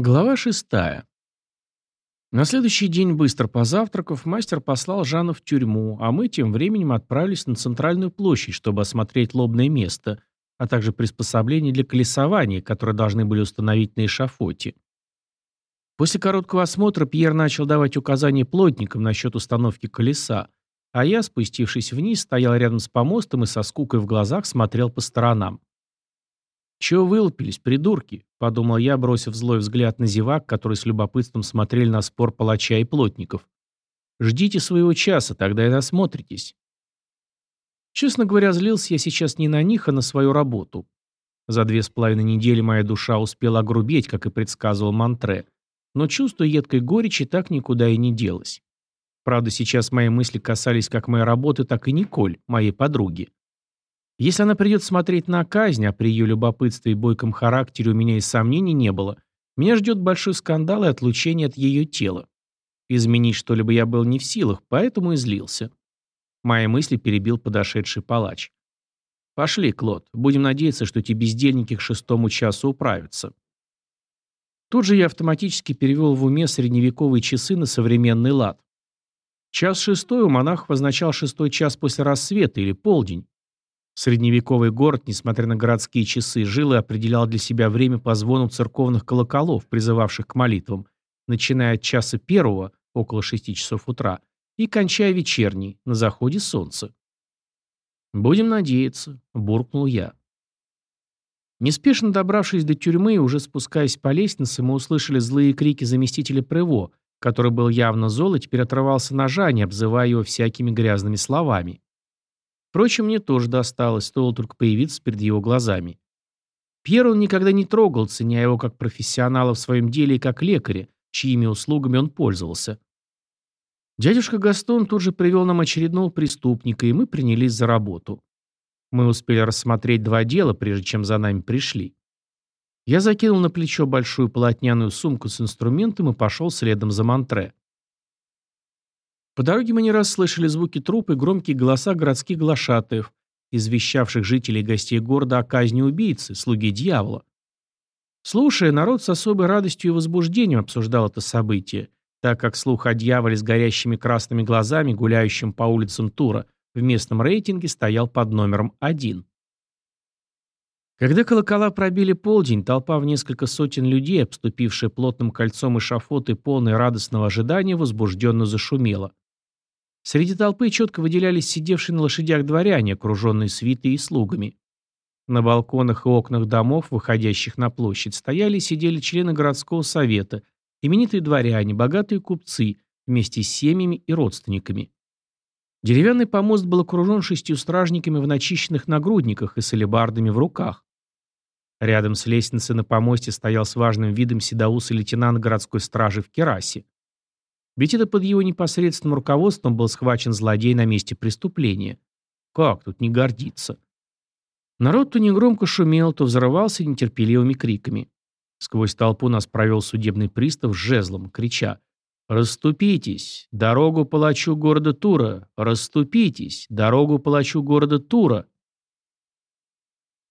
Глава шестая. На следующий день, быстро позавтракав, мастер послал Жанну в тюрьму, а мы тем временем отправились на центральную площадь, чтобы осмотреть лобное место, а также приспособления для колесования, которые должны были установить на эшафоте. После короткого осмотра Пьер начал давать указания плотникам насчет установки колеса, а я, спустившись вниз, стоял рядом с помостом и со скукой в глазах смотрел по сторонам. «Чего вылупились, придурки?» — подумал я, бросив злой взгляд на зевак, которые с любопытством смотрели на спор палача и плотников. «Ждите своего часа, тогда и насмотритесь». Честно говоря, злился я сейчас не на них, а на свою работу. За две с половиной недели моя душа успела огрубеть, как и предсказывал Монтре, но чувство едкой горечи так никуда и не делось. Правда, сейчас мои мысли касались как моей работы, так и Николь, моей подруги. Если она придет смотреть на казнь, а при ее любопытстве и бойком характере у меня и сомнений не было, меня ждет большой скандал и отлучение от ее тела. Изменить что-либо я был не в силах, поэтому и злился. Мои мысли перебил подошедший палач. «Пошли, Клод. Будем надеяться, что эти бездельники к шестому часу управятся». Тут же я автоматически перевел в уме средневековые часы на современный лад. Час шестой у монахов означал шестой час после рассвета или полдень. Средневековый город, несмотря на городские часы, жил и определял для себя время по звону церковных колоколов, призывавших к молитвам, начиная от часа первого, около шести часов утра, и кончая вечерней, на заходе солнца. «Будем надеяться», — буркнул я. Неспешно добравшись до тюрьмы и уже спускаясь по лестнице, мы услышали злые крики заместителя Прево, который был явно зол и теперь отрывался ножа, не обзывая его всякими грязными словами. Впрочем, мне тоже досталось, стоило только появиться перед его глазами. Пьер он никогда не трогал, ценя его как профессионала в своем деле и как лекаря, чьими услугами он пользовался. Дядюшка Гастон тут же привел нам очередного преступника, и мы принялись за работу. Мы успели рассмотреть два дела, прежде чем за нами пришли. Я закинул на плечо большую полотняную сумку с инструментом и пошел следом за Монтре. По дороге мы не раз слышали звуки труп и громкие голоса городских глашатаев, извещавших жителей и гостей города о казни убийцы, слуги дьявола. Слушая, народ с особой радостью и возбуждением обсуждал это событие, так как слух о дьяволе с горящими красными глазами, гуляющим по улицам Тура, в местном рейтинге стоял под номером один. Когда колокола пробили полдень, толпа в несколько сотен людей, обступившая плотным кольцом эшафот и полной радостного ожидания, возбужденно зашумела. Среди толпы четко выделялись сидевшие на лошадях дворяне, окруженные свитой и слугами. На балконах и окнах домов, выходящих на площадь, стояли и сидели члены городского совета, именитые дворяне, богатые купцы, вместе с семьями и родственниками. Деревянный помост был окружен шестью стражниками в начищенных нагрудниках и с алебардами в руках. Рядом с лестницей на помосте стоял с важным видом седоусый лейтенант городской стражи в керасе. Ведь это под его непосредственным руководством был схвачен злодей на месте преступления. Как тут не гордиться? Народ то негромко шумел, то взрывался нетерпеливыми криками. Сквозь толпу нас провел судебный пристав с жезлом, крича «Расступитесь! Дорогу палачу города Тура! Расступитесь! Дорогу палачу города Тура!»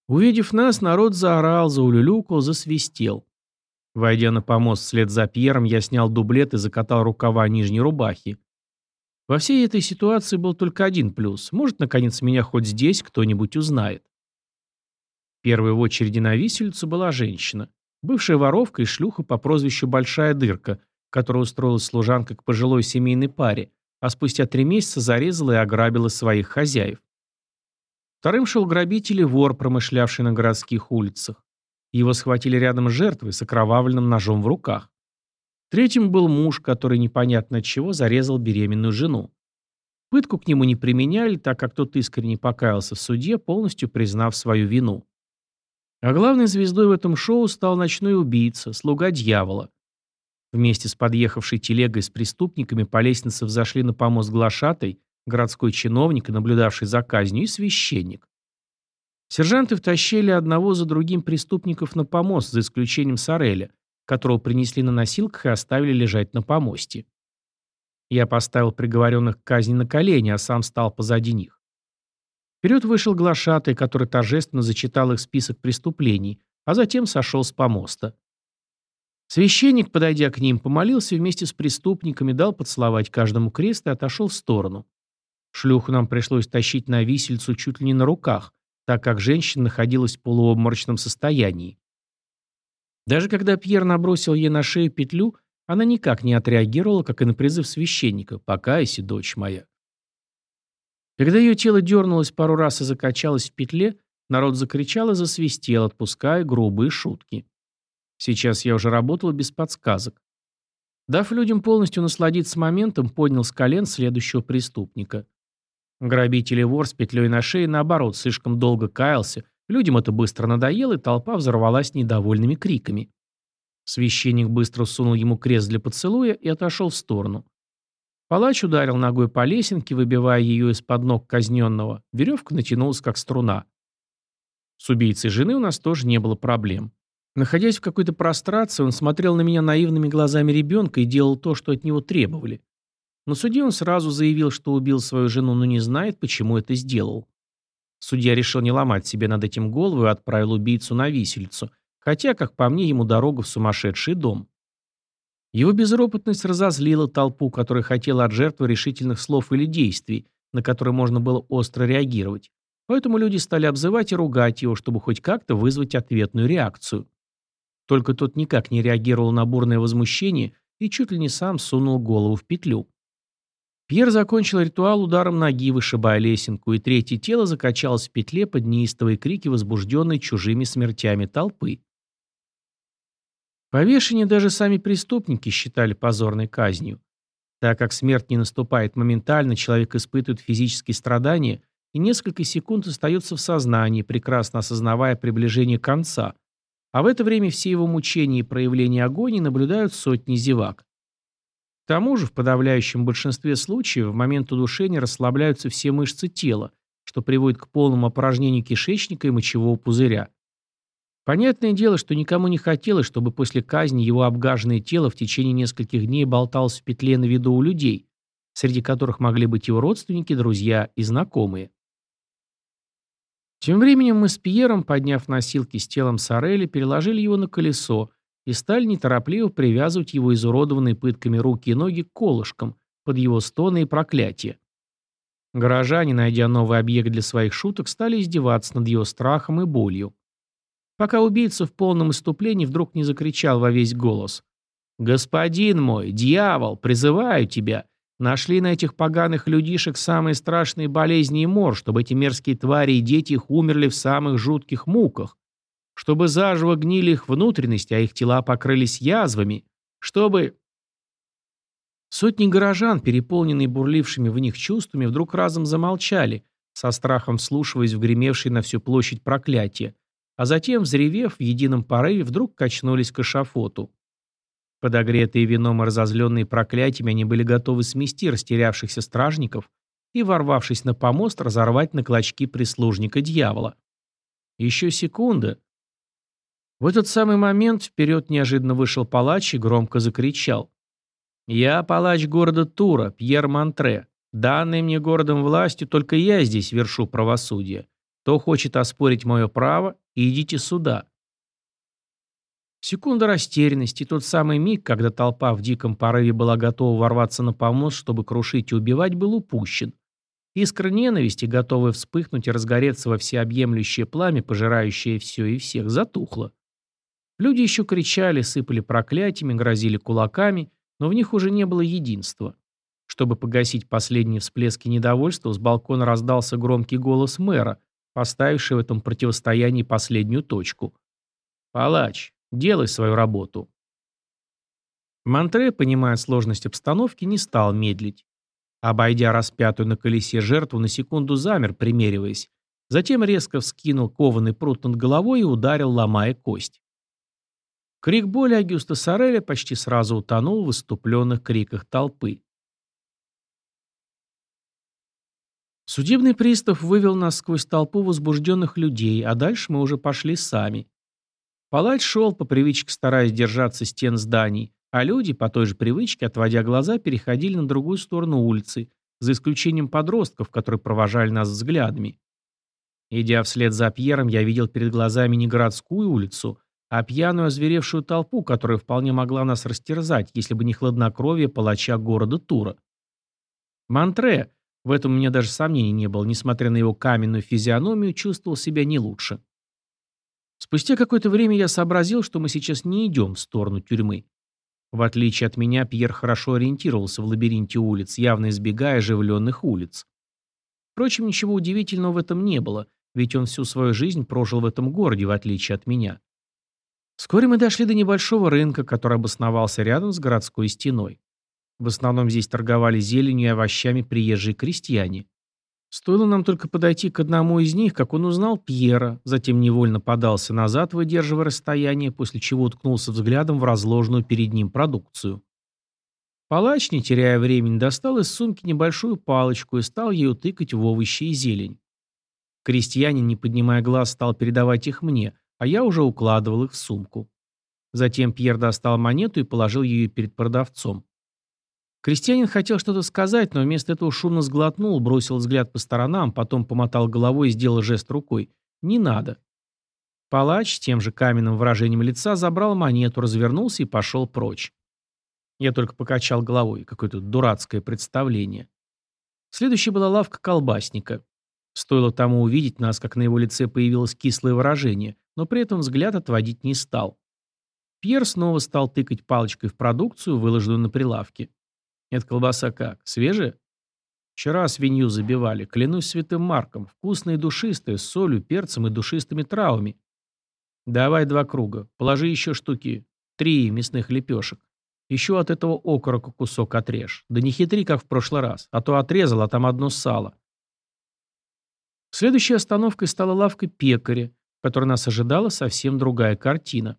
Увидев нас, народ заорал, заулюлюкал, засвистел. Войдя на помост вслед за Пьером, я снял дублет и закатал рукава нижней рубахи. Во всей этой ситуации был только один плюс. Может, наконец, меня хоть здесь кто-нибудь узнает. Первой в очереди на виселицу была женщина. Бывшая воровка и шлюха по прозвищу Большая Дырка, которая устроилась служанкой к пожилой семейной паре, а спустя три месяца зарезала и ограбила своих хозяев. Вторым шел грабитель и вор, промышлявший на городских улицах. Его схватили рядом с жертвой с окровавленным ножом в руках. Третьим был муж, который непонятно от чего зарезал беременную жену. Пытку к нему не применяли, так как тот искренне покаялся в суде, полностью признав свою вину. А главной звездой в этом шоу стал ночной убийца, слуга дьявола. Вместе с подъехавшей телегой с преступниками по лестнице взошли на помост глашатай, городской чиновник, наблюдавший за казнью, и священник. Сержанты втащили одного за другим преступников на помост, за исключением Сареля, которого принесли на носилках и оставили лежать на помосте. Я поставил приговоренных к казни на колени, а сам стал позади них. Вперед вышел глашатый, который торжественно зачитал их список преступлений, а затем сошел с помоста. Священник, подойдя к ним, помолился вместе с преступниками, дал поцеловать каждому крест и отошел в сторону. Шлюху нам пришлось тащить на висельцу чуть ли не на руках, так как женщина находилась в полуобморочном состоянии. Даже когда Пьер набросил ей на шею петлю, она никак не отреагировала, как и на призыв священника «Покайся, дочь моя». Когда ее тело дернулось пару раз и закачалось в петле, народ закричал и засвистел, отпуская грубые шутки. Сейчас я уже работал без подсказок. Дав людям полностью насладиться моментом, поднял с колен следующего преступника. Грабитель и вор с петлей на шее, наоборот, слишком долго каялся, людям это быстро надоело, и толпа взорвалась недовольными криками. Священник быстро сунул ему крест для поцелуя и отошел в сторону. Палач ударил ногой по лесенке, выбивая ее из-под ног казненного. Веревка натянулась, как струна. С убийцей жены у нас тоже не было проблем. Находясь в какой-то прострации, он смотрел на меня наивными глазами ребенка и делал то, что от него требовали. На суде он сразу заявил, что убил свою жену, но не знает, почему это сделал. Судья решил не ломать себе над этим голову и отправил убийцу на висельцу, хотя, как по мне, ему дорога в сумасшедший дом. Его безропотность разозлила толпу, которая хотела от жертвы решительных слов или действий, на которые можно было остро реагировать. Поэтому люди стали обзывать и ругать его, чтобы хоть как-то вызвать ответную реакцию. Только тот никак не реагировал на бурное возмущение и чуть ли не сам сунул голову в петлю. Пьер закончил ритуал ударом ноги, вышибая лесенку, и третье тело закачалось в петле под неистовые крики, возбужденной чужими смертями толпы. Повешение даже сами преступники считали позорной казнью. Так как смерть не наступает моментально, человек испытывает физические страдания и несколько секунд остается в сознании, прекрасно осознавая приближение конца – а в это время все его мучения и проявления агонии наблюдают сотни зевак. К тому же, в подавляющем большинстве случаев в момент удушения расслабляются все мышцы тела, что приводит к полному опорожнению кишечника и мочевого пузыря. Понятное дело, что никому не хотелось, чтобы после казни его обгаженное тело в течение нескольких дней болталось в петле на виду у людей, среди которых могли быть его родственники, друзья и знакомые. Тем временем мы с Пьером, подняв носилки с телом Сорели, переложили его на колесо и стали неторопливо привязывать его изуродованные пытками руки и ноги к колышкам под его стоны и проклятия. Горожане, найдя новый объект для своих шуток, стали издеваться над его страхом и болью. Пока убийца в полном иступлении вдруг не закричал во весь голос. «Господин мой, дьявол, призываю тебя! Нашли на этих поганых людишек самые страшные болезни и мор, чтобы эти мерзкие твари и дети их умерли в самых жутких муках. Чтобы заживо гнили их внутренности, а их тела покрылись язвами. Чтобы... Сотни горожан, переполненные бурлившими в них чувствами, вдруг разом замолчали, со страхом вслушиваясь в гремевшие на всю площадь проклятия, а затем, взревев в едином порыве, вдруг качнулись к эшафоту. Подогретые вином и разозленные проклятиями, они были готовы смести растерявшихся стражников и, ворвавшись на помост, разорвать на клочки прислужника дьявола. Еще секунда. В этот самый момент вперед неожиданно вышел палач и громко закричал. «Я палач города Тура, Пьер Монтре. Данной мне городом властью, только я здесь вершу правосудие. Кто хочет оспорить мое право, идите сюда. Секунда растерянности, тот самый миг, когда толпа в диком порыве была готова ворваться на помост, чтобы крушить и убивать, был упущен. Искра ненависти, готовая вспыхнуть и разгореться во всеобъемлющее пламя, пожирающее все и всех, затухла. Люди еще кричали, сыпали проклятиями, грозили кулаками, но в них уже не было единства. Чтобы погасить последние всплески недовольства, с балкона раздался громкий голос мэра, поставивший в этом противостоянии последнюю точку. «Палач, Делай свою работу. Монтре, понимая сложность обстановки, не стал медлить. Обойдя распятую на колесе жертву, на секунду замер, примериваясь. Затем резко вскинул кованый прут над головой и ударил, ломая кость. Крик боли Агюста Сореля почти сразу утонул в выступленных криках толпы. Судебный пристав вывел нас сквозь толпу возбужденных людей, а дальше мы уже пошли сами. Палач шел, по привычке стараясь держаться стен зданий, а люди, по той же привычке, отводя глаза, переходили на другую сторону улицы, за исключением подростков, которые провожали нас взглядами. Идя вслед за Пьером, я видел перед глазами не городскую улицу, а пьяную озверевшую толпу, которая вполне могла нас растерзать, если бы не хладнокровие палача города Тура. Монтре, в этом у меня даже сомнений не было, несмотря на его каменную физиономию, чувствовал себя не лучше. Спустя какое-то время я сообразил, что мы сейчас не идем в сторону тюрьмы. В отличие от меня, Пьер хорошо ориентировался в лабиринте улиц, явно избегая оживленных улиц. Впрочем, ничего удивительного в этом не было, ведь он всю свою жизнь прожил в этом городе, в отличие от меня. Вскоре мы дошли до небольшого рынка, который обосновался рядом с городской стеной. В основном здесь торговали зеленью и овощами приезжие крестьяне. Стоило нам только подойти к одному из них, как он узнал Пьера, затем невольно подался назад, выдерживая расстояние, после чего уткнулся взглядом в разложенную перед ним продукцию. Палач, не теряя времени, достал из сумки небольшую палочку и стал ею тыкать в овощи и зелень. Крестьянин, не поднимая глаз, стал передавать их мне, а я уже укладывал их в сумку. Затем Пьер достал монету и положил ее перед продавцом. Крестьянин хотел что-то сказать, но вместо этого шумно сглотнул, бросил взгляд по сторонам, потом помотал головой и сделал жест рукой. «Не надо». Палач с тем же каменным выражением лица забрал монету, развернулся и пошел прочь. Я только покачал головой. Какое-то дурацкое представление. Следующей была лавка колбасника. Стоило тому увидеть нас, как на его лице появилось кислое выражение, но при этом взгляд отводить не стал. Пьер снова стал тыкать палочкой в продукцию, выложенную на прилавке. «Эта колбаса как? Свежая?» «Вчера свинью забивали, клянусь святым Марком. Вкусная и душистая, с солью, перцем и душистыми травами». «Давай два круга. Положи еще штуки. Три мясных лепешек. Еще от этого окорока кусок отрежь. Да не хитри, как в прошлый раз. А то отрезал, а там одно сало. Следующей остановкой стала лавка пекаря, которой нас ожидала совсем другая картина.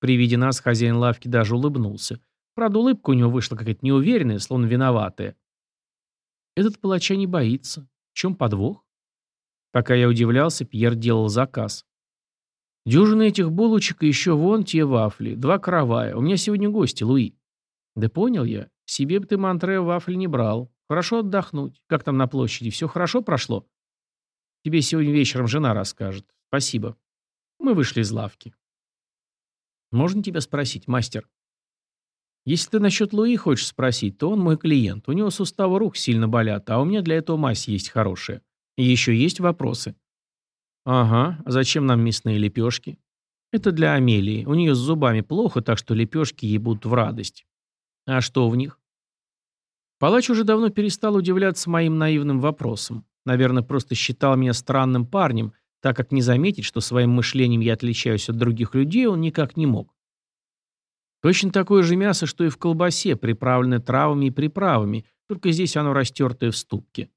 При виде нас хозяин лавки даже улыбнулся. Правда, улыбка у него вышла какая-то неуверенная, словно виноватая. Этот палача не боится. В чем подвох? Пока я удивлялся, Пьер делал заказ. Дюжины этих булочек и еще вон те вафли. Два каравая. У меня сегодня гости, Луи. Да понял я. Себе бы ты, Монтре, вафли не брал. Хорошо отдохнуть. Как там на площади? Все хорошо прошло? Тебе сегодня вечером жена расскажет. Спасибо. Мы вышли из лавки. Можно тебя спросить, мастер? Если ты насчет Луи хочешь спросить, то он мой клиент. У него суставы рук сильно болят, а у меня для этого мазь есть хорошая. И еще есть вопросы. Ага, а зачем нам мясные лепешки? Это для Амелии. У нее с зубами плохо, так что лепешки ей будут в радость. А что в них? Палач уже давно перестал удивляться моим наивным вопросам. Наверное, просто считал меня странным парнем, так как не заметить, что своим мышлением я отличаюсь от других людей, он никак не мог. Точно такое же мясо, что и в колбасе, приправленное травами и приправами, только здесь оно растертое в ступке.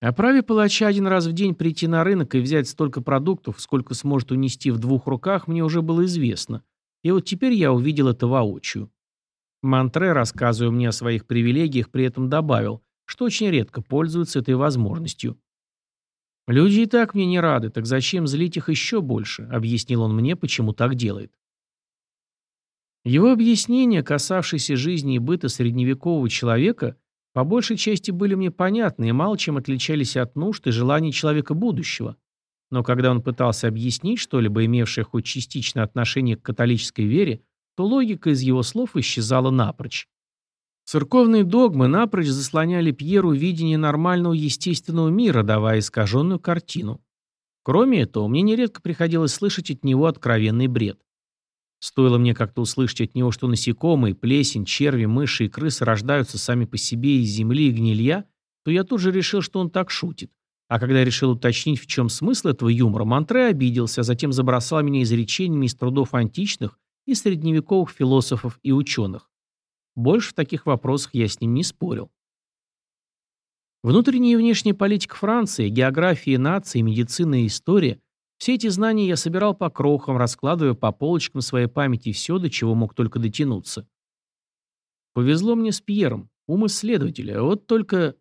О праве палача один раз в день прийти на рынок и взять столько продуктов, сколько сможет унести в двух руках, мне уже было известно. И вот теперь я увидел это воочию. Монтре, рассказывая мне о своих привилегиях, при этом добавил, что очень редко пользуются этой возможностью. «Люди и так мне не рады, так зачем злить их еще больше?» — объяснил он мне, почему так делает. Его объяснения, касавшиеся жизни и быта средневекового человека, по большей части были мне понятны и мало чем отличались от нужд и желаний человека будущего. Но когда он пытался объяснить что-либо, имевшее хоть частичное отношение к католической вере, то логика из его слов исчезала напрочь. Церковные догмы напрочь заслоняли Пьеру видение нормального естественного мира, давая искаженную картину. Кроме этого, мне нередко приходилось слышать от него откровенный бред. Стоило мне как-то услышать от него, что насекомые, плесень, черви, мыши и крысы рождаются сами по себе из земли и гнилья, то я тут же решил, что он так шутит. А когда решил уточнить, в чем смысл этого юмора, Монтре обиделся, а затем забросал меня изречениями из трудов античных и средневековых философов и ученых. Больше в таких вопросах я с ним не спорил. Внутренняя и внешняя политика Франции, география нации, медицина и история – все эти знания я собирал по крохам, раскладывая по полочкам своей памяти все, до чего мог только дотянуться. Повезло мне с Пьером, ум исследователя, вот только...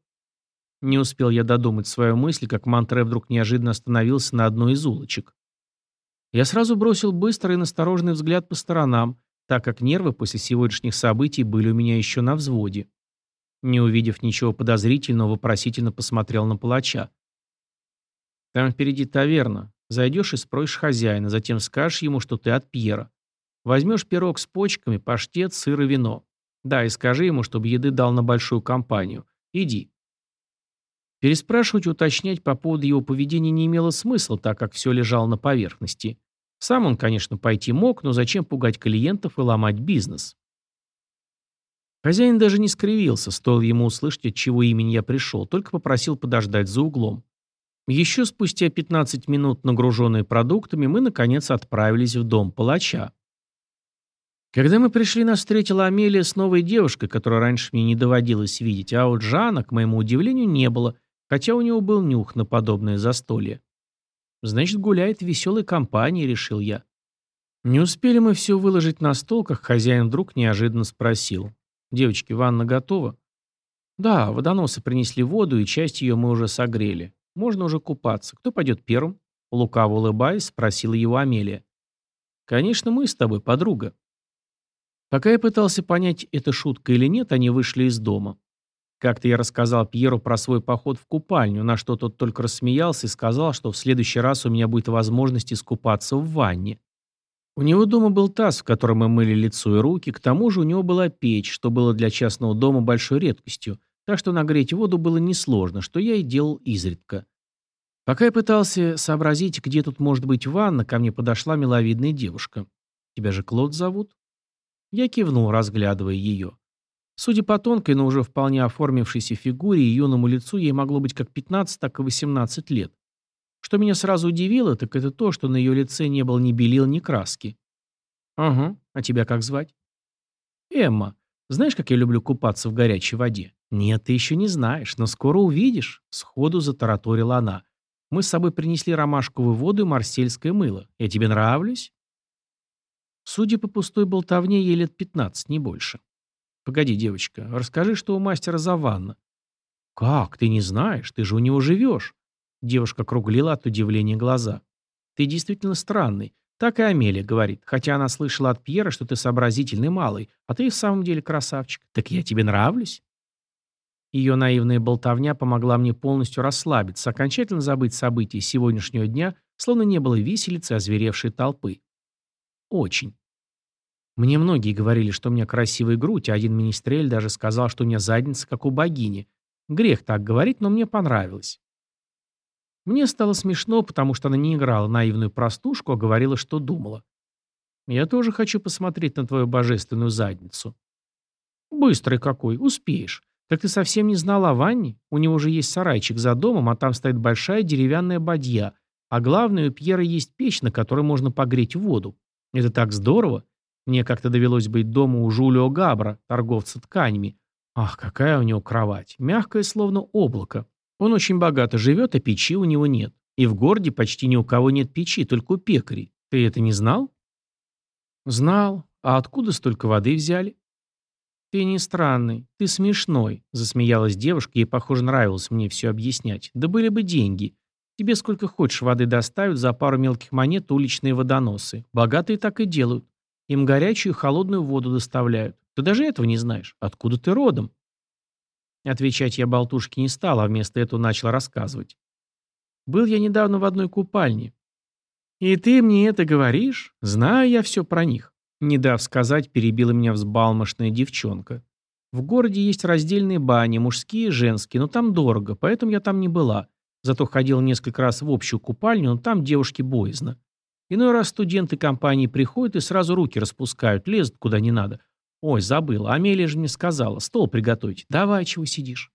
Не успел я додумать свою мысль, как Монтре вдруг неожиданно остановился на одной из улочек. Я сразу бросил быстрый и настороженный взгляд по сторонам, так как нервы после сегодняшних событий были у меня еще на взводе. Не увидев ничего подозрительного, вопросительно посмотрел на палача. «Там впереди таверна. Зайдешь и спросишь хозяина, затем скажешь ему, что ты от Пьера. Возьмешь пирог с почками, паштет, сыр и вино. Да, и скажи ему, чтобы еды дал на большую компанию. Иди. Переспрашивать, уточнять по поводу его поведения не имело смысла, так как все лежало на поверхности. Сам он, конечно, пойти мог, но зачем пугать клиентов и ломать бизнес? Хозяин даже не скривился, стоило ему услышать, от чего имени я пришел, только попросил подождать за углом. Еще спустя 15 минут, нагруженные продуктами, мы, наконец, отправились в дом палача. Когда мы пришли, нас встретила Амелия с новой девушкой, которую раньше мне не доводилось видеть, а вот Жана, к моему удивлению, не было, хотя у него был нюх на подобное застолье. Значит, гуляет в веселой компании, решил я. Не успели мы все выложить на стол, как хозяин вдруг неожиданно спросил. «Девочки, ванна готова?» «Да, водоносы принесли воду, и часть ее мы уже согрели. Можно уже купаться. Кто пойдет первым?» Лукаво улыбаясь, спросила его Амелия. «Конечно, мы с тобой, подруга». Пока я пытался понять, это шутка или нет, они вышли из дома. Как-то я рассказал Пьеру про свой поход в купальню, на что тот только рассмеялся и сказал, что в следующий раз у меня будет возможность искупаться в ванне. У него дома был таз, в котором мы мыли лицо и руки, к тому же у него была печь, что было для частного дома большой редкостью, так что нагреть воду было несложно, что я и делал изредка. Пока я пытался сообразить, где тут может быть ванна, ко мне подошла миловидная девушка. «Тебя же Клод зовут?» Я кивнул, разглядывая ее. Судя по тонкой, но уже вполне оформившейся фигуре и юному лицу, ей могло быть как 15, так и 18 лет. Что меня сразу удивило, так это то, что на ее лице не было ни белил, ни краски. «Ага, а тебя как звать?» «Эмма. Знаешь, как я люблю купаться в горячей воде?» «Нет, ты еще не знаешь, но скоро увидишь», — сходу затараторила она. «Мы с собой принесли ромашковую воду и марсельское мыло. Я тебе нравлюсь?» Судя по пустой болтовне, ей лет 15, не больше. Погоди, девочка, расскажи, что у мастера за ванна. Как? Ты не знаешь? Ты же у него живешь. Девушка круглила от удивления глаза. Ты действительно странный. Так и Амелия говорит, хотя она слышала от Пьера, что ты сообразительный малый, а ты в самом деле красавчик. Так я тебе нравлюсь? Ее наивная болтовня помогла мне полностью расслабиться, окончательно забыть события сегодняшнего дня, словно не было виселицы озверевшей толпы. Очень. Мне многие говорили, что у меня красивая грудь, а один министрель даже сказал, что у меня задница, как у богини. Грех так говорить, но мне понравилось. Мне стало смешно, потому что она не играла наивную простушку, а говорила, что думала. Я тоже хочу посмотреть на твою божественную задницу. Быстрый какой, успеешь. Так ты совсем не знала о ванне? У него же есть сарайчик за домом, а там стоит большая деревянная бадья. А главное, у Пьера есть печь, на которой можно погреть воду. Это так здорово. Мне как-то довелось быть дома у Жулио Габра, торговца тканями. Ах, какая у него кровать. Мягкая, словно облако. Он очень богато живет, а печи у него нет. И в городе почти ни у кого нет печи, только у пекарей. Ты это не знал? Знал. А откуда столько воды взяли? Ты не странный, ты смешной, засмеялась девушка, ей, похоже, нравилось мне все объяснять. Да были бы деньги. Тебе сколько хочешь воды доставят за пару мелких монет уличные водоносы. Богатые так и делают. Им горячую и холодную воду доставляют. Ты даже этого не знаешь. Откуда ты родом?» Отвечать я болтушке не стал, а вместо этого начал рассказывать. «Был я недавно в одной купальне. И ты мне это говоришь? Знаю я все про них». Не дав сказать, перебила меня взбалмошная девчонка. В городе есть раздельные бани, мужские и женские, но там дорого, поэтому я там не была. Зато ходил несколько раз в общую купальню, но там девушки боязно. Иной раз студенты компании приходят и сразу руки распускают, лезут куда не надо. Ой, забыл, Амелия же мне сказала, стол приготовить. Давай, чего сидишь?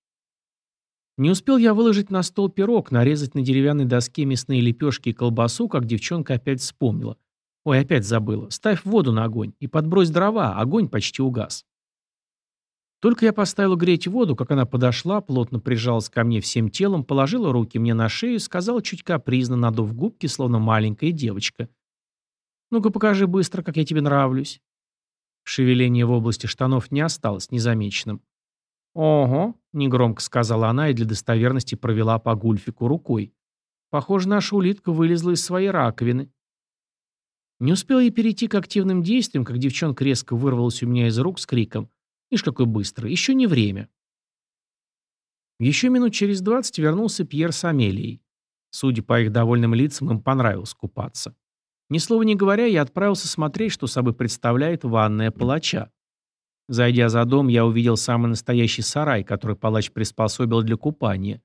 Не успел я выложить на стол пирог, нарезать на деревянной доске мясные лепешки и колбасу, как девчонка опять вспомнила. Ой, опять забыла. Ставь воду на огонь и подбрось дрова, огонь почти угас. Только я поставил греть воду, как она подошла, плотно прижалась ко мне всем телом, положила руки мне на шею и сказала чуть капризно, надув губки, словно маленькая девочка. «Ну-ка покажи быстро, как я тебе нравлюсь». Шевеление в области штанов не осталось незамеченным. «Ого», — негромко сказала она и для достоверности провела по гульфику рукой. «Похоже, наша улитка вылезла из своей раковины». Не успел я перейти к активным действиям, как девчонка резко вырвалась у меня из рук с криком Ишь, какой быстрый. Еще не время. Еще минут через двадцать вернулся Пьер с Амелией. Судя по их довольным лицам, им понравилось купаться. Ни слова не говоря, я отправился смотреть, что собой представляет ванная палача. Зайдя за дом, я увидел самый настоящий сарай, который палач приспособил для купания.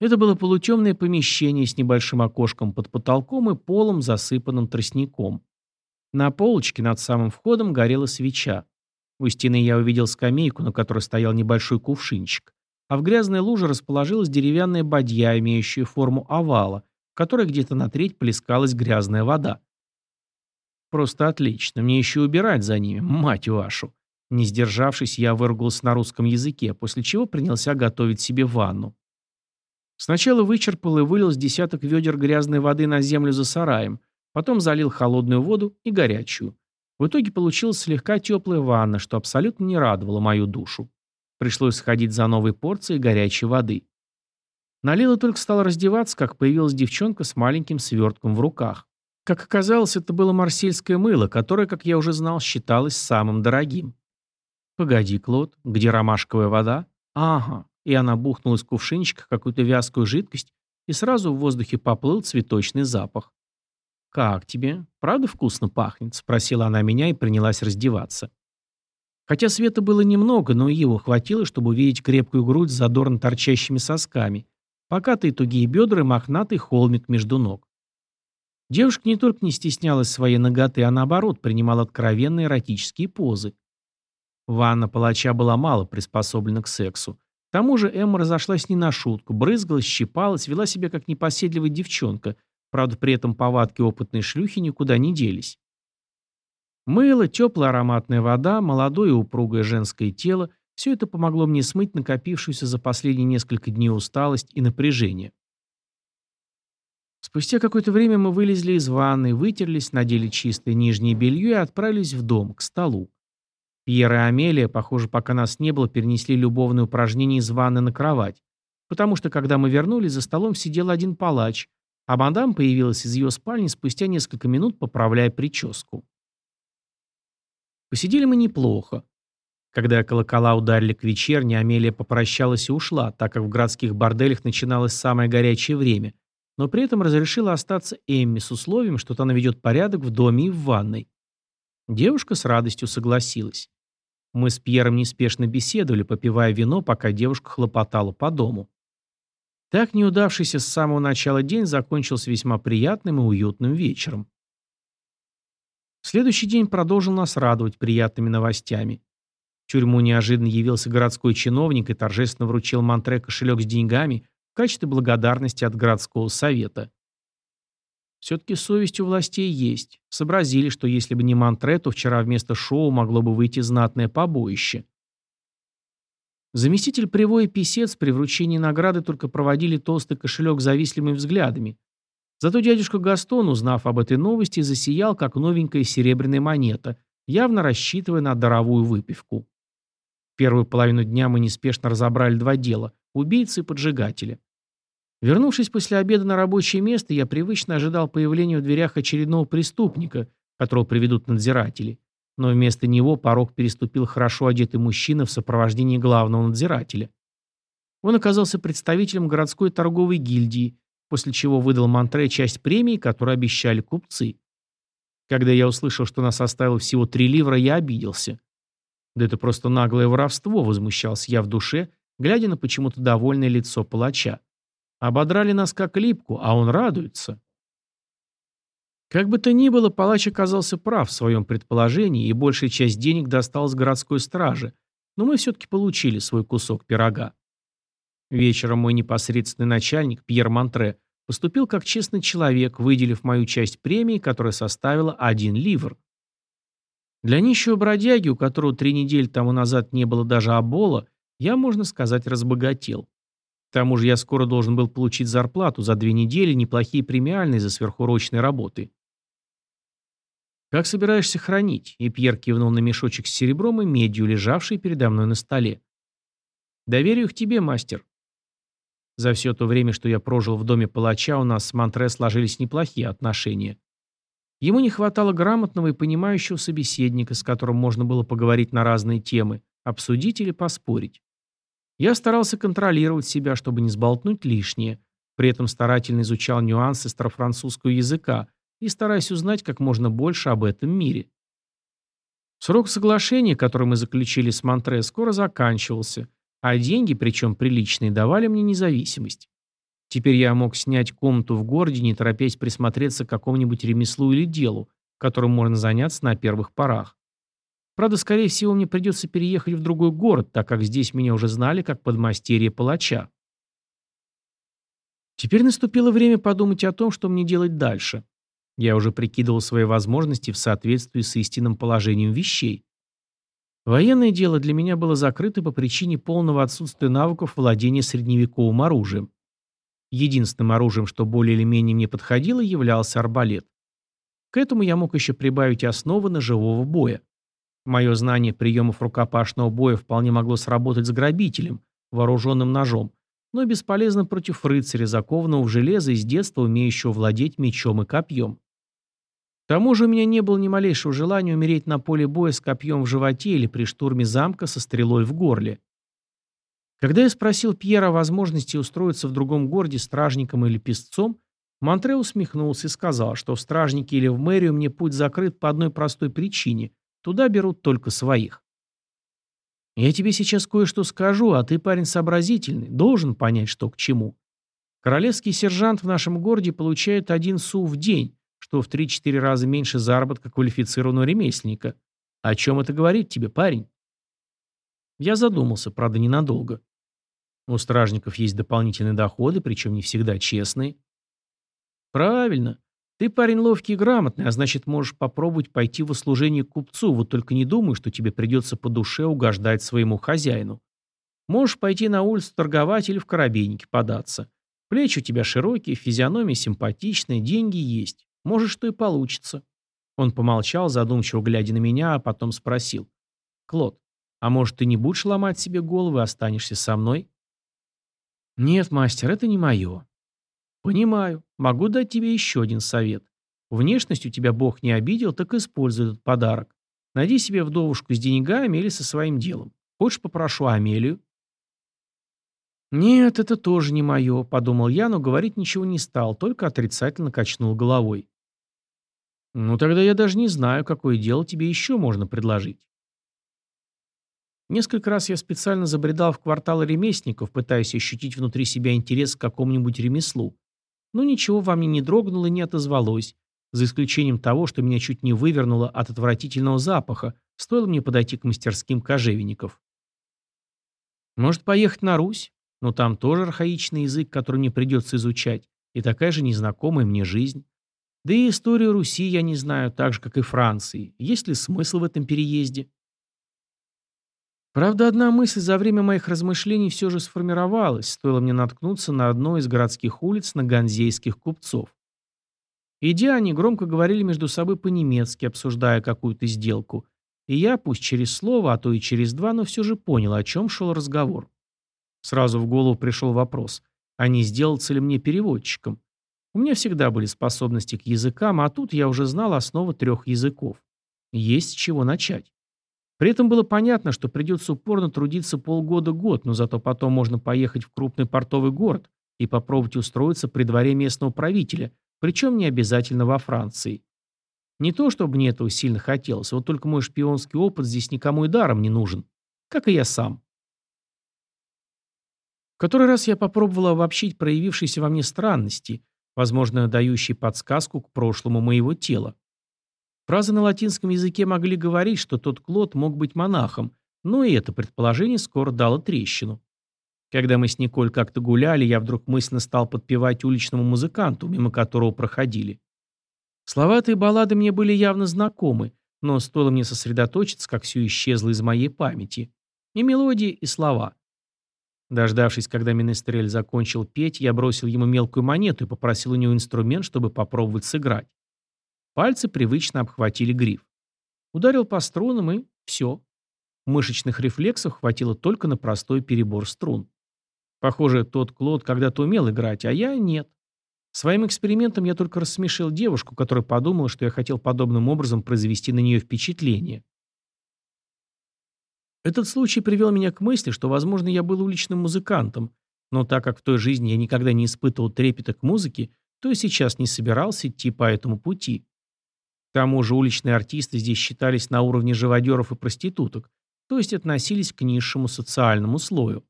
Это было полутемное помещение с небольшим окошком под потолком и полом, засыпанным тростником. На полочке над самым входом горела свеча. У стены я увидел скамейку, на которой стоял небольшой кувшинчик, а в грязной луже расположилась деревянная бадья, имеющая форму овала, в которой где-то на треть плескалась грязная вода. Просто отлично, мне еще убирать за ними, мать вашу. Не сдержавшись, я выругался на русском языке, после чего принялся готовить себе ванну. Сначала вычерпал и вылил с десяток ведер грязной воды на землю за сараем, потом залил холодную воду и горячую. В итоге получилась слегка теплая ванна, что абсолютно не радовало мою душу. Пришлось сходить за новой порцией горячей воды. Налила только стала раздеваться, как появилась девчонка с маленьким свертком в руках. Как оказалось, это было марсельское мыло, которое, как я уже знал, считалось самым дорогим. «Погоди, Клод, где ромашковая вода?» «Ага». И она бухнула из кувшинчика какую-то вязкую жидкость, и сразу в воздухе поплыл цветочный запах. «Как тебе? Правда вкусно пахнет?» – спросила она меня и принялась раздеваться. Хотя света было немного, но его хватило, чтобы увидеть крепкую грудь с задорно торчащими сосками, покатые тугие бедра и мохнатый холмик между ног. Девушка не только не стеснялась своей ноготы, а наоборот принимала откровенные эротические позы. Ванна палача была мало приспособлена к сексу. К тому же Эмма разошлась не на шутку, брызгалась, щипалась, вела себя как непоседливая девчонка, правда при этом повадки опытной шлюхи никуда не делись. Мыло, теплая ароматная вода, молодое и упругое женское тело – все это помогло мне смыть накопившуюся за последние несколько дней усталость и напряжение. Спустя какое-то время мы вылезли из ванны, вытерлись, надели чистое нижнее белье и отправились в дом, к столу. Пьер и Амелия, похоже, пока нас не было, перенесли любовное упражнение из ванны на кровать, потому что, когда мы вернулись, за столом сидел один палач, а мадам появилась из ее спальни спустя несколько минут, поправляя прическу. Посидели мы неплохо. Когда колокола ударили к вечерне, Амелия попрощалась и ушла, так как в городских борделях начиналось самое горячее время, но при этом разрешила остаться Эмми с условием, что та наведет порядок в доме и в ванной. Девушка с радостью согласилась. Мы с Пьером неспешно беседовали, попивая вино, пока девушка хлопотала по дому. Так неудавшийся с самого начала день закончился весьма приятным и уютным вечером. Следующий день продолжил нас радовать приятными новостями. В тюрьму неожиданно явился городской чиновник и торжественно вручил Монтре кошелек с деньгами в качестве благодарности от городского совета. Все-таки совесть у властей есть. Сообразили, что если бы не Монтре, то вчера вместо шоу могло бы выйти знатное побоище. Заместитель Привой и Писец при вручении награды только проводили толстый кошелек завистливыми взглядами. Зато дядюшка Гастон, узнав об этой новости, засиял, как новенькая серебряная монета, явно рассчитывая на даровую выпивку. Первую половину дня мы неспешно разобрали два дела – убийцы и поджигателя. Вернувшись после обеда на рабочее место, я привычно ожидал появления в дверях очередного преступника, которого приведут надзиратели. Но вместо него порог переступил хорошо одетый мужчина в сопровождении главного надзирателя. Он оказался представителем городской торговой гильдии, после чего выдал Монтре часть премии, которую обещали купцы. Когда я услышал, что нас оставило всего три ливра, я обиделся. Да это просто наглое воровство, возмущался я в душе, глядя на почему-то довольное лицо палача. Ободрали нас как липку, а он радуется. Как бы то ни было, палач оказался прав в своем предположении, и большая часть денег досталась городской страже, но мы все-таки получили свой кусок пирога. Вечером мой непосредственный начальник, Пьер Монтре, поступил как честный человек, выделив мою часть премии, которая составила один ливр. Для нищего бродяги, у которого три недели тому назад не было даже обола, я, можно сказать, разбогател. К тому же я скоро должен был получить зарплату за две недели, неплохие премиальные за сверхурочные работы. «Как собираешься хранить?» И Пьер кивнул на мешочек с серебром и медью, лежавший передо мной на столе. «Доверю их тебе, мастер». За все то время, что я прожил в доме палача, у нас с Монтре сложились неплохие отношения. Ему не хватало грамотного и понимающего собеседника, с которым можно было поговорить на разные темы, обсудить или поспорить. Я старался контролировать себя, чтобы не сболтнуть лишнее, При этом старательно изучал нюансы старофранцузского языка и стараясь узнать как можно больше об этом мире. Срок соглашения, который мы заключили с Монтре, скоро заканчивался, а деньги, причем приличные, давали мне независимость. Теперь я мог снять комнату в городе, не торопясь присмотреться к какому-нибудь ремеслу или делу, которым можно заняться на первых порах. Правда, скорее всего, мне придется переехать в другой город, так как здесь меня уже знали как подмастерье палача. Теперь наступило время подумать о том, что мне делать дальше. Я уже прикидывал свои возможности в соответствии с истинным положением вещей. Военное дело для меня было закрыто по причине полного отсутствия навыков владения средневековым оружием. Единственным оружием, что более или менее мне подходило, являлся арбалет. К этому я мог еще прибавить основы ножевого боя. Мое знание приемов рукопашного боя вполне могло сработать с грабителем, вооруженным ножом, но бесполезно против рыцаря, закованного в железо и с детства умеющего владеть мечом и копьем. К тому же у меня не было ни малейшего желания умереть на поле боя с копьем в животе или при штурме замка со стрелой в горле. Когда я спросил Пьера о возможности устроиться в другом городе стражником или песцом, Монтре усмехнулся и сказал, что в стражнике или в мэрию мне путь закрыт по одной простой причине – туда берут только своих. Я тебе сейчас кое-что скажу, а ты парень сообразительный, должен понять, что к чему. Королевский сержант в нашем городе получает один су в день, что в 3-4 раза меньше заработка квалифицированного ремесленника. О чем это говорит тебе, парень? Я задумался, правда, ненадолго. У стражников есть дополнительные доходы, причем не всегда честные. Правильно. Ты парень ловкий и грамотный, а значит, можешь попробовать пойти в услужение купцу, вот только не думай, что тебе придется по душе угождать своему хозяину. Можешь пойти на улицу торговать или в коробейнике податься. Плечи у тебя широкие, физиономия симпатичная, деньги есть. Может, что и получится. Он помолчал, задумчиво глядя на меня, а потом спросил. «Клод, а может, ты не будешь ломать себе голову и останешься со мной?» «Нет, мастер, это не мое. «Понимаю. Могу дать тебе еще один совет. Внешность у тебя Бог не обидел, так используй этот подарок. Найди себе вдовушку с деньгами или со своим делом. Хочешь, попрошу Амелию?» «Нет, это тоже не мое», — подумал я, но говорить ничего не стал, только отрицательно качнул головой. «Ну тогда я даже не знаю, какое дело тебе еще можно предложить». Несколько раз я специально забредал в кварталы ремесленников, пытаясь ощутить внутри себя интерес к какому-нибудь ремеслу но ничего во мне не дрогнуло и не отозвалось, за исключением того, что меня чуть не вывернуло от отвратительного запаха, стоило мне подойти к мастерским кожевенников. Может, поехать на Русь? Но там тоже архаичный язык, который мне придется изучать, и такая же незнакомая мне жизнь. Да и историю Руси я не знаю, так же, как и Франции. Есть ли смысл в этом переезде? Правда, одна мысль за время моих размышлений все же сформировалась, стоило мне наткнуться на одной из городских улиц на ганзейских купцов. Идя, они громко говорили между собой по-немецки, обсуждая какую-то сделку. И я, пусть через слово, а то и через два, но все же понял, о чем шел разговор. Сразу в голову пришел вопрос, а не сделаться ли мне переводчиком? У меня всегда были способности к языкам, а тут я уже знал основы трех языков. Есть с чего начать. При этом было понятно, что придется упорно трудиться полгода-год, но зато потом можно поехать в крупный портовый город и попробовать устроиться при дворе местного правителя, причем не обязательно во Франции. Не то, чтобы мне этого сильно хотелось, вот только мой шпионский опыт здесь никому и даром не нужен. Как и я сам. В который раз я попробовала обобщить проявившиеся во мне странности, возможно, дающие подсказку к прошлому моего тела. Фразы на латинском языке могли говорить, что тот Клод мог быть монахом, но и это предположение скоро дало трещину. Когда мы с Николь как-то гуляли, я вдруг мысленно стал подпевать уличному музыканту, мимо которого проходили. Слова этой баллады мне были явно знакомы, но стоило мне сосредоточиться, как все исчезло из моей памяти. И мелодия, и слова. Дождавшись, когда Менестрель закончил петь, я бросил ему мелкую монету и попросил у него инструмент, чтобы попробовать сыграть. Пальцы привычно обхватили гриф. Ударил по струнам и все. Мышечных рефлексов хватило только на простой перебор струн. Похоже, тот Клод когда-то умел играть, а я нет. Своим экспериментом я только рассмешил девушку, которая подумала, что я хотел подобным образом произвести на нее впечатление. Этот случай привел меня к мысли, что, возможно, я был уличным музыкантом, Но так как в той жизни я никогда не испытывал трепета к музыке, то и сейчас не собирался идти по этому пути. К тому же уличные артисты здесь считались на уровне живодеров и проституток, то есть относились к низшему социальному слою.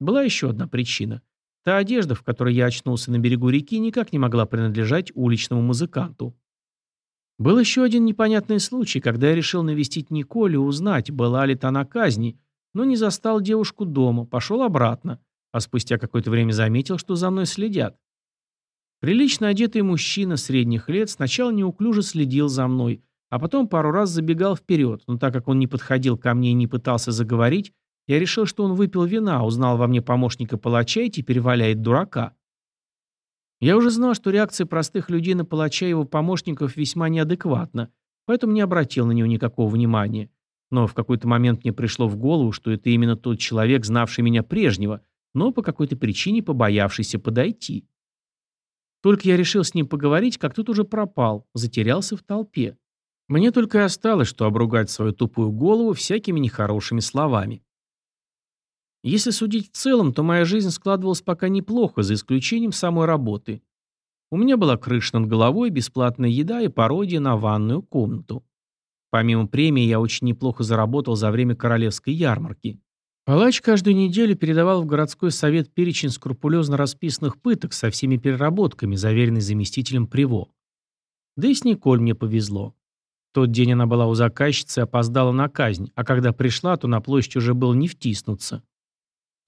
Была еще одна причина. Та одежда, в которой я очнулся на берегу реки, никак не могла принадлежать уличному музыканту. Был еще один непонятный случай, когда я решил навестить Николь и узнать, была ли та на казни, но не застал девушку дома, пошел обратно, а спустя какое-то время заметил, что за мной следят. Прилично одетый мужчина средних лет сначала неуклюже следил за мной, а потом пару раз забегал вперед, но так как он не подходил ко мне и не пытался заговорить, я решил, что он выпил вина, узнал во мне помощника палача и теперь валяет дурака. Я уже знал, что реакция простых людей на палача и его помощников весьма неадекватна, поэтому не обратил на него никакого внимания. Но в какой-то момент мне пришло в голову, что это именно тот человек, знавший меня прежнего, но по какой-то причине побоявшийся подойти. Только я решил с ним поговорить, как тут уже пропал, затерялся в толпе. Мне только и осталось, что обругать свою тупую голову всякими нехорошими словами. Если судить в целом, то моя жизнь складывалась пока неплохо, за исключением самой работы. У меня была крыша над головой, бесплатная еда и пародия на ванную комнату. Помимо премии, я очень неплохо заработал за время королевской ярмарки. Палач каждую неделю передавал в городской совет перечень скрупулезно расписанных пыток со всеми переработками, заверенный заместителем Приво. Да и с Николь мне повезло. Тот день она была у заказчицы и опоздала на казнь, а когда пришла, то на площадь уже было не втиснуться.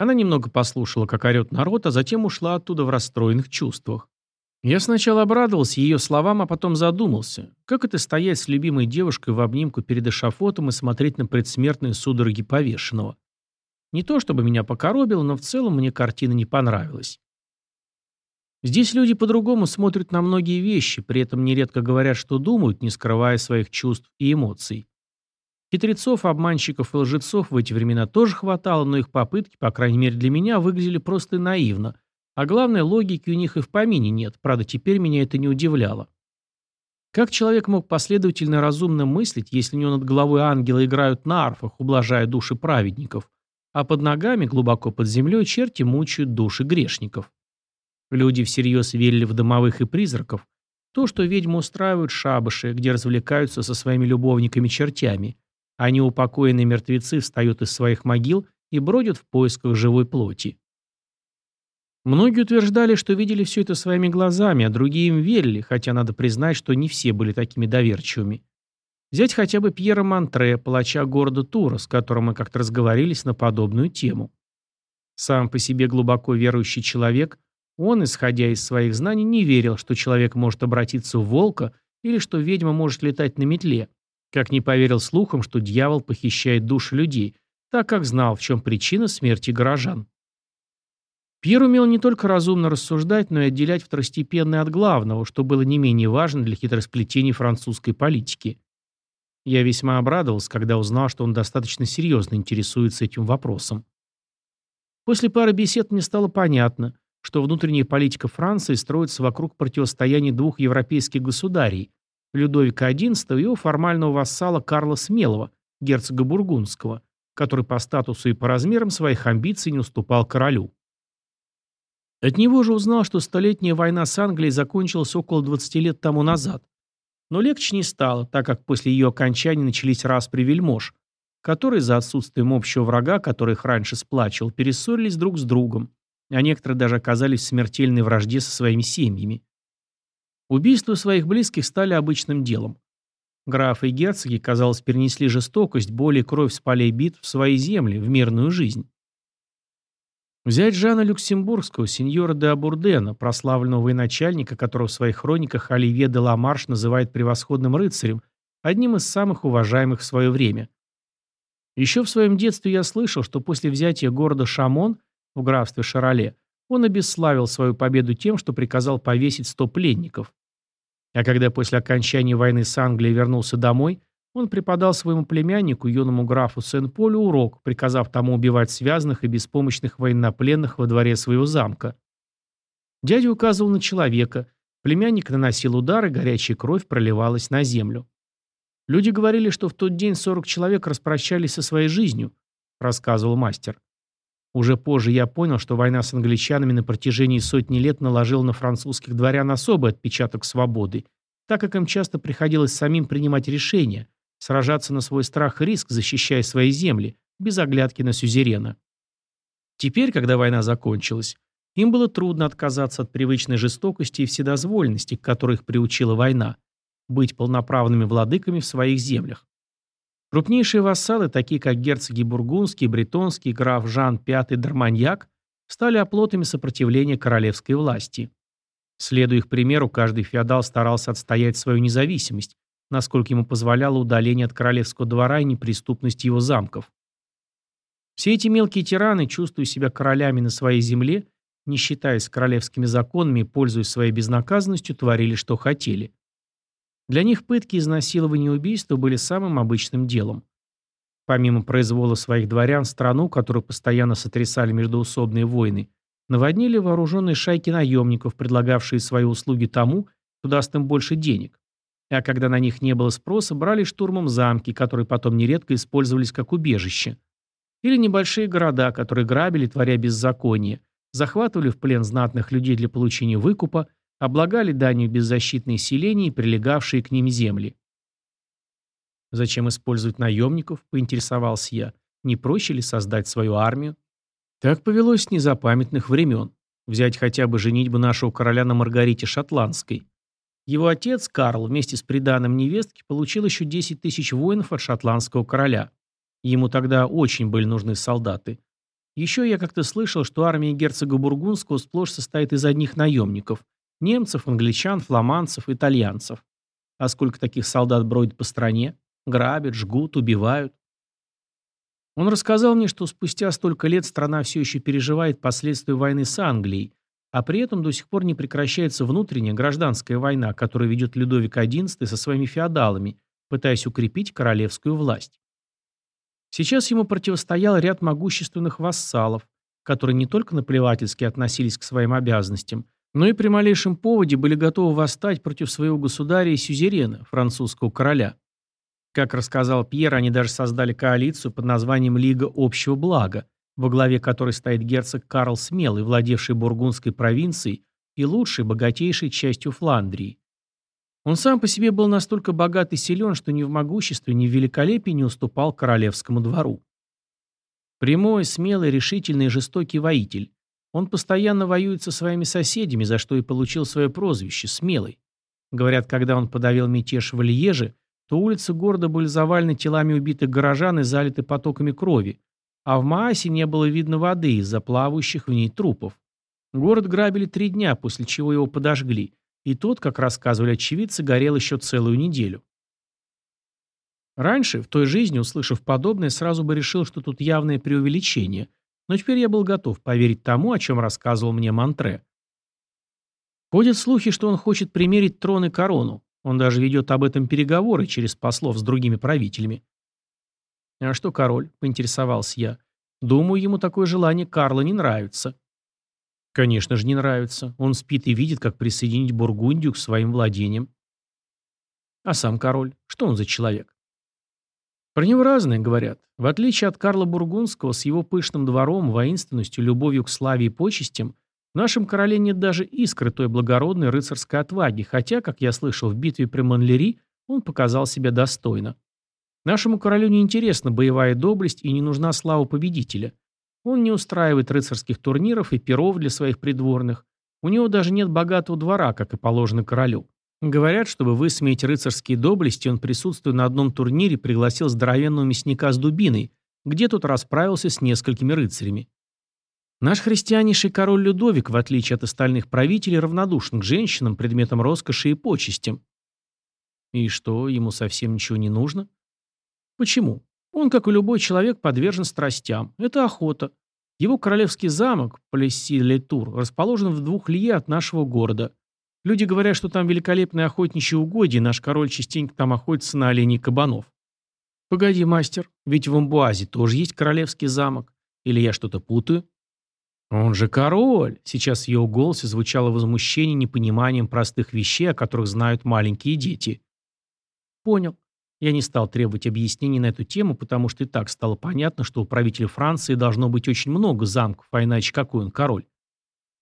Она немного послушала, как орет народ, а затем ушла оттуда в расстроенных чувствах. Я сначала обрадовался ее словам, а потом задумался, как это стоять с любимой девушкой в обнимку перед эшафотом и смотреть на предсмертные судороги повешенного. Не то чтобы меня покоробило, но в целом мне картина не понравилась. Здесь люди по-другому смотрят на многие вещи, при этом нередко говорят, что думают, не скрывая своих чувств и эмоций. Хитрецов, обманщиков и лжецов в эти времена тоже хватало, но их попытки, по крайней мере для меня, выглядели просто наивно. А главное, логики у них и в помине нет, правда, теперь меня это не удивляло. Как человек мог последовательно разумно мыслить, если у него над головой ангелы играют на арфах, ублажая души праведников, а под ногами, глубоко под землей, черти мучают души грешников. Люди всерьез верили в домовых и призраков, то, что ведьмы устраивают шабаши, где развлекаются со своими любовниками-чертями, а неупокоенные мертвецы встают из своих могил и бродят в поисках живой плоти. Многие утверждали, что видели все это своими глазами, а другие им верили, хотя надо признать, что не все были такими доверчивыми. Взять хотя бы Пьера Монтре, палача города Тура, с которым мы как-то разговорились на подобную тему. Сам по себе глубоко верующий человек, он, исходя из своих знаний, не верил, что человек может обратиться в волка или что ведьма может летать на метле, как не поверил слухам, что дьявол похищает души людей, так как знал, в чем причина смерти горожан. Пьер умел не только разумно рассуждать, но и отделять второстепенное от главного, что было не менее важно для хитросплетений французской политики. Я весьма обрадовался, когда узнал, что он достаточно серьезно интересуется этим вопросом. После пары бесед мне стало понятно, что внутренняя политика Франции строится вокруг противостояния двух европейских государей – Людовика XI и его формального вассала Карла Смелого, герцога Бургундского, который по статусу и по размерам своих амбиций не уступал королю. От него же узнал, что столетняя война с Англией закончилась около 20 лет тому назад, но легче не стало, так как после ее окончания начались распри вельмож, которые за отсутствием общего врага, который их раньше сплачивал, перессорились друг с другом, а некоторые даже оказались в смертельной вражде со своими семьями. Убийства своих близких стали обычным делом. Графы и герцоги, казалось, перенесли жестокость, боль и кровь с полей битв в свои земли, в мирную жизнь. Взять Жана Люксембургского, сеньора де Абурдена, прославленного военачальника, которого в своих хрониках Оливье де Ламарш называет превосходным рыцарем, одним из самых уважаемых в свое время. Еще в своем детстве я слышал, что после взятия города Шамон в графстве Шароле он обесславил свою победу тем, что приказал повесить сто пленников. А когда после окончания войны с Англией вернулся домой, он преподал своему племяннику, юному графу Сен-Полю, урок, приказав тому убивать связанных и беспомощных военнопленных во дворе своего замка. Дядя указывал на человека, племянник наносил удары, горячая кровь проливалась на землю. Люди говорили, что в тот день 40 человек распрощались со своей жизнью, рассказывал мастер. Уже позже я понял, что война с англичанами на протяжении сотни лет наложила на французских дворян особый отпечаток свободы, так как им часто приходилось самим принимать решения, сражаться на свой страх и риск, защищая свои земли, без оглядки на сюзерена. Теперь, когда война закончилась, им было трудно отказаться от привычной жестокости и вседозволенности, к которой их приучила война, быть полноправными владыками в своих землях. Крупнейшие вассалы, такие как герцоги Бургундский, Бретонский, граф Жан V Дарманьяк, стали оплотами сопротивления королевской власти. Следуя их примеру, каждый феодал старался отстоять свою независимость, насколько ему позволяло удаление от королевского двора и неприступность его замков. Все эти мелкие тираны, чувствуя себя королями на своей земле, не считаясь королевскими законами пользуясь своей безнаказанностью, творили, что хотели. Для них пытки, изнасилования и убийства были самым обычным делом. Помимо произвола своих дворян, страну, которую постоянно сотрясали междоусобные войны, наводнили вооруженные шайки наемников, предлагавшие свои услуги тому, кто даст им больше денег. А когда на них не было спроса, брали штурмом замки, которые потом нередко использовались как убежище. Или небольшие города, которые грабили, творя беззаконие, захватывали в плен знатных людей для получения выкупа, облагали данью беззащитные селения и прилегавшие к ним земли. «Зачем использовать наемников?» – поинтересовался я. «Не проще ли создать свою армию?» Так повелось с незапамятных времен. Взять хотя бы женитьбу нашего короля на Маргарите Шотландской. Его отец, Карл, вместе с приданым невестки, получил еще 10 тысяч воинов от шотландского короля. Ему тогда очень были нужны солдаты. Еще я как-то слышал, что армия герцога Бургундского сплошь состоит из одних наемников. Немцев, англичан, фламандцев, итальянцев. А сколько таких солдат бродит по стране? Грабят, жгут, убивают. Он рассказал мне, что спустя столько лет страна все еще переживает последствия войны с Англией, а при этом до сих пор не прекращается внутренняя гражданская война, которую ведет Людовик XI со своими феодалами, пытаясь укрепить королевскую власть. Сейчас ему противостоял ряд могущественных вассалов, которые не только наплевательски относились к своим обязанностям, но и при малейшем поводе были готовы восстать против своего государя и сюзерена, французского короля. Как рассказал Пьер, они даже создали коалицию под названием «Лига общего блага», во главе которой стоит герцог Карл Смелый, владевший Бургундской провинцией и лучшей, богатейшей частью Фландрии. Он сам по себе был настолько богат и силен, что ни в могуществе, ни в великолепии не уступал королевскому двору. Прямой, смелый, решительный и жестокий воитель. Он постоянно воюет со своими соседями, за что и получил свое прозвище – Смелый. Говорят, когда он подавил мятеж в Льеже, то улицы города были завалены телами убитых горожан и залиты потоками крови, а в Маасе не было видно воды из-за плавающих в ней трупов. Город грабили три дня, после чего его подожгли – и тот, как рассказывали очевидцы, горел еще целую неделю. Раньше, в той жизни, услышав подобное, сразу бы решил, что тут явное преувеличение, но теперь я был готов поверить тому, о чем рассказывал мне Монтре. Ходят слухи, что он хочет примерить трон и корону. Он даже ведет об этом переговоры через послов с другими правителями. «А что король?» – поинтересовался я. «Думаю, ему такое желание Карла не нравится». Конечно же, не нравится. Он спит и видит, как присоединить Бургундию к своим владениям. А сам король, что он за человек? Про него разные говорят. В отличие от Карла Бургундского, с его пышным двором, воинственностью, любовью к славе и почестям, в нашем короле нет даже искры той благородной рыцарской отваги, хотя, как я слышал, в битве при Монлери он показал себя достойно. Нашему королю не интересна боевая доблесть и не нужна слава победителя. Он не устраивает рыцарских турниров и перов для своих придворных. У него даже нет богатого двора, как и положено королю. Говорят, чтобы высмеять рыцарские доблести, он, присутствуя на одном турнире, пригласил здоровенного мясника с дубиной, где тот расправился с несколькими рыцарями. Наш христианейший король Людовик, в отличие от остальных правителей, равнодушен к женщинам, предметам роскоши и почестям. И что, ему совсем ничего не нужно? Почему? Он, как и любой человек, подвержен страстям. Это охота. Его королевский замок, Плесси-Ле-Тур, расположен в двух лье от нашего города. Люди говорят, что там великолепные охотничьи угодья, и наш король частенько там охотится на оленей кабанов. Погоди, мастер, ведь в Амбуазе тоже есть королевский замок. Или я что-то путаю? Он же король. Сейчас в его голосе звучало возмущение непониманием простых вещей, о которых знают маленькие дети. Понял. Я не стал требовать объяснений на эту тему, потому что и так стало понятно, что у правителя Франции должно быть очень много замков, а иначе какой он король.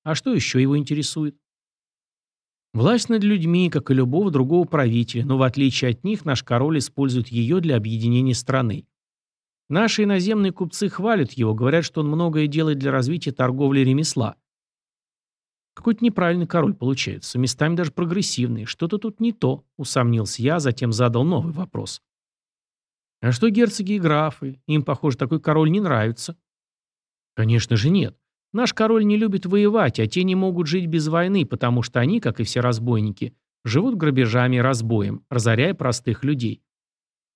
А что еще его интересует? Власть над людьми, как и любого другого правителя, но в отличие от них наш король использует ее для объединения страны. Наши иноземные купцы хвалят его, говорят, что он многое делает для развития торговли и ремесла. Какой-то неправильный король получается, местами даже прогрессивный. Что-то тут не то, усомнился я, затем задал новый вопрос. А что герцоги и графы? Им, похоже, такой король не нравится. Конечно же нет. Наш король не любит воевать, а те не могут жить без войны, потому что они, как и все разбойники, живут грабежами и разбоем, разоряя простых людей.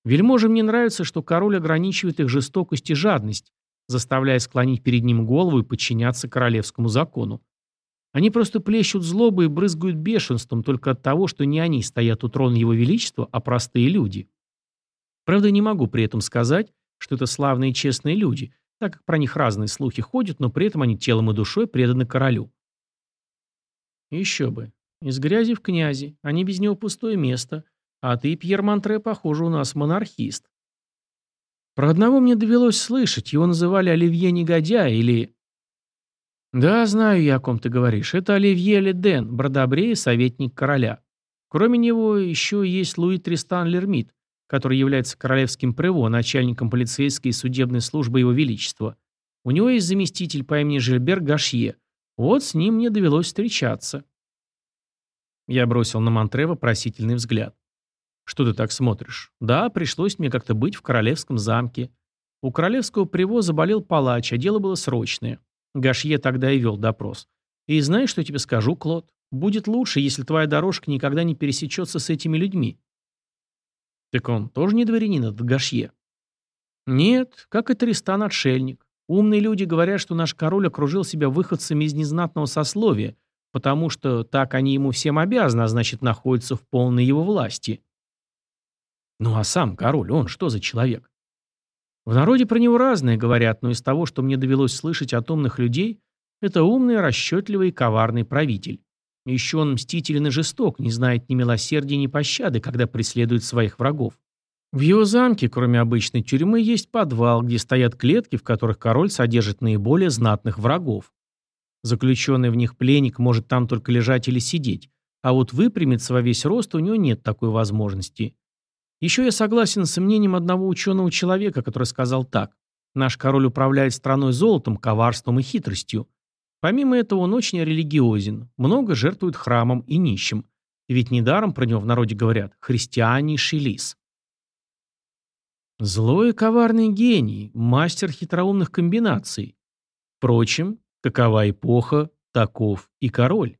Вельможам не нравится, что король ограничивает их жестокость и жадность, заставляя склонить перед ним голову и подчиняться королевскому закону. Они просто плещут злобой и брызгают бешенством только от того, что не они стоят у трона его величества, а простые люди. Правда, не могу при этом сказать, что это славные и честные люди, так как про них разные слухи ходят, но при этом они телом и душой преданы королю. Еще бы. Из грязи в князи, не без него пустое место. А ты, Пьер Монтре, похоже, у нас монархист. Про одного мне довелось слышать, его называли Оливье Негодяй или «Да, знаю я, о ком ты говоришь. Это Оливье Леден, бродобрей и советник короля. Кроме него еще есть Луи Тристан Лермит, который является королевским прево, начальником полицейской и судебной службы его величества. У него есть заместитель по имени Жильбер Гашье. Вот с ним мне довелось встречаться». Я бросил на Монтре вопросительный взгляд. «Что ты так смотришь? Да, пришлось мне как-то быть в королевском замке. У королевского прево заболел палач, а дело было срочное. Гашье тогда и вел допрос. И знаешь, что я тебе скажу, Клод? Будет лучше, если твоя дорожка никогда не пересечется с этими людьми. Так он тоже не дворянин, этот Гашье? Нет, как и Тристан отшельник. Умные люди говорят, что наш король окружил себя выходцами из незнатного сословия, потому что так они ему всем обязаны, а значит, находятся в полной его власти. Ну а сам король, он что за человек? В народе про него разное говорят, но из того, что мне довелось слышать от умных людей, это умный, расчетливый и коварный правитель. Еще он мстителен и жесток, не знает ни милосердия, ни пощады, когда преследует своих врагов. В его замке, кроме обычной тюрьмы, есть подвал, где стоят клетки, в которых король содержит наиболее знатных врагов. Заключенный в них пленник может там только лежать или сидеть, а вот выпрямиться во весь рост у него нет такой возможности. Еще я согласен с мнением одного ученого человека, который сказал так. Наш король управляет страной золотом, коварством и хитростью. Помимо этого он очень религиозен, много жертвует храмам и нищим. Ведь недаром про него в народе говорят «христиане шелис». Злой и коварный гений, мастер хитроумных комбинаций. Впрочем, какова эпоха, таков и король.